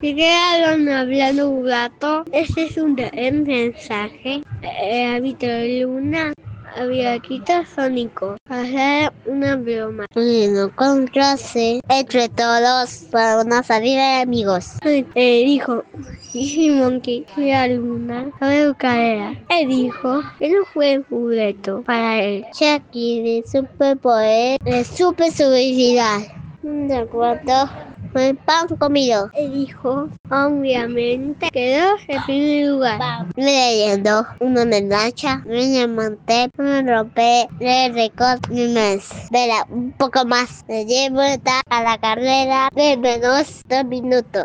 Se quedaron hablando un rato. Ese es un mensaje. Eh, había Luna había quitado Sónico. Hacer una broma. Bueno, con clase entre todos para una salida de amigos. Eh, dijo y Monkey fue a Luna a ver era. Él dijo que no fue un para él. Ya que de superpoder, de super suavidad. De acuerdo fue pan comido. El hijo, obviamente, quedó en primer lugar. Leyendo una medalla, un diamante, un rompe, le récord un mes. Verá un poco más. Le llevo a la carrera de menos dos minutos.